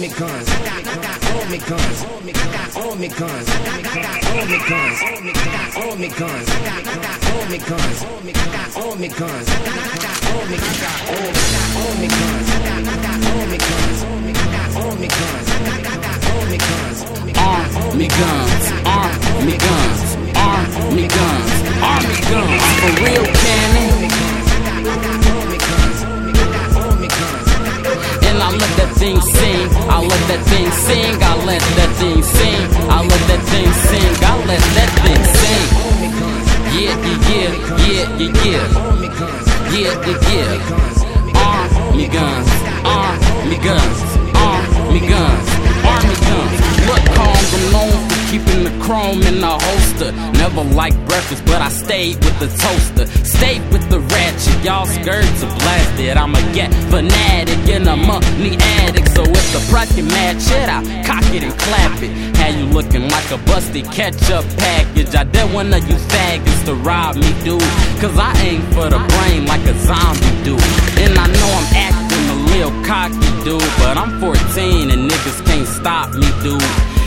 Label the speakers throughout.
Speaker 1: army guns. Got army guns. Got army guns. I got, I got army guns. Got army guns. I got, I got army guns. Got army guns. Got, I got army. I got army guns. Got, I got army guns. Got army guns. I got, I got army guns.
Speaker 2: Guns, army guns, guns, army guns. For real, guns, me guns, army guns. Look, calm, I'm known for keeping the chrome in the holster. Never liked breakfast, but I stayed with the toaster. Stayed with the ratchet, y'all skirts are blasted. I'm a get fanatic and a money addict. So if the price can match it, I cock it and clap it. Had you looking like a busted ketchup package. I dare one of you faggots to rob me, dude. Cause I aim for the brain like a zombie dude. And I know I'm acting little cocky, dude. But I'm 14 and niggas can't stop me, dude.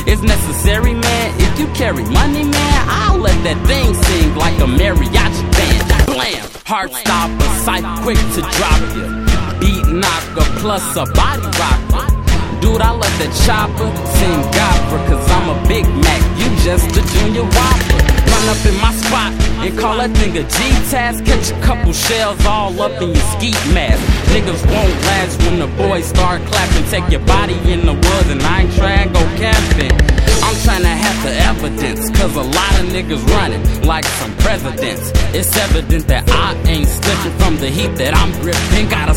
Speaker 2: It's necessary, man. If you carry money, man, I'll let that thing sing like a mariachi band. Blam! Heart stopper, sight quick to drop you. Beat knocker plus a body rocker. Dude, I let the chopper sing opera, cause I'm a Big Mac, you just a junior whopper. Run up in my spot and call that thing a G-Task. Catch a couple shells all up in your skeet mask. Niggas won't last when the boys start clapping. Take your body in the woods and I ain't trying to go camping. I'm trying to have the evidence, cause a lot of niggas running like some presidents. It's evident that I ain't slipping from the heat that I'm gripping. Got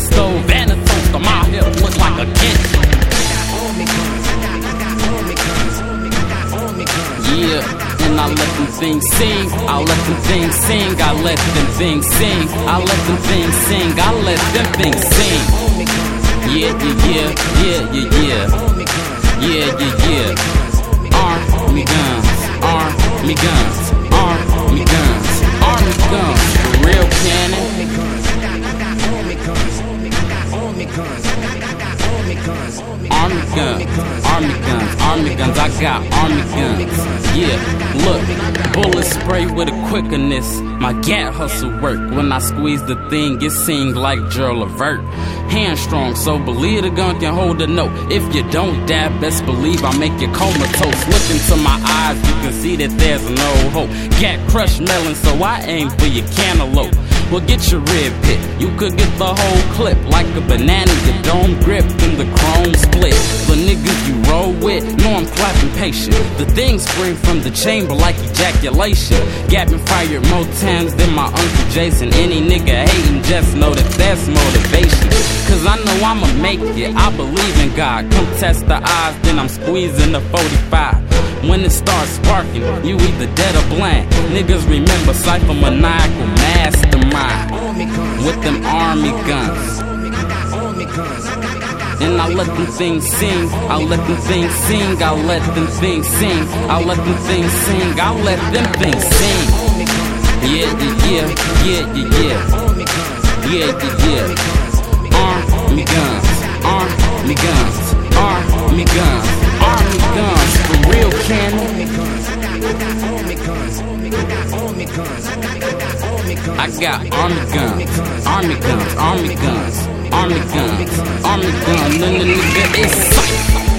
Speaker 2: I let them things sing. I let them things sing. I let them things sing. I let them things sing. I let them things sing. Yeah, yeah, yeah, yeah, yeah, yeah, yeah, yeah. Army guns, army guns, army guns, army guns, army guns. I got army guns. Yeah, look, bullet spray with a quickness. My gat hustle work. When I squeeze the thing, it seems like Gerald Levert. Hand strong, so believe the gun can hold a note. If you don't dab, best believe I make you comatose. Look into my eyes, you can see that there's no hope. Gat crush melon, so I aim for your cantaloupe. Well, get your rib pit. You could get the whole clip like a banana. Your dome grip and the chrome split. The niggas you roll with, know I'm clapping patient. The things spring from the chamber like ejaculation. Gapping fired more times than my Uncle Jason. Any nigga hating, just know that that's motivation. Cause I know I'ma make it. I believe in God. Come test the odds, then I'm squeezing the 45. When it starts sparking, you either dead or blind. Niggas remember Cypher maniacal mastermind with them army guns. And I let them things sing, I let them things sing, I let them things sing, I let them things sing, I let them things sing. Yeah, yeah, yeah, yeah, yeah, yeah, yeah, yeah. Army guns, army guns, army Got army guns, army guns, army guns, army guns, army guns. No, no, nigga, it's